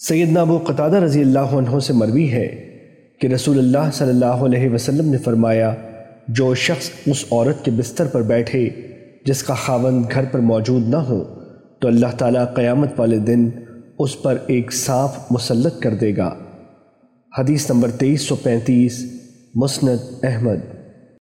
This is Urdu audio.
سیدنا ابو قطادہ رضی اللہ عنہ سے مروی ہے کہ رسول اللہ صلی اللہ علیہ وسلم نے فرمایا، جو شخص اس عورت کے بستر پر بیٹھے، جس کا خاون گھر پر موجود نہ ہو، تو اللہ تعالیٰ قیامت والے دن اس پر ایک صاف مسلط کر دے گا۔ حدیث نمبر تیئیس سو پینتیس، مسند احمد۔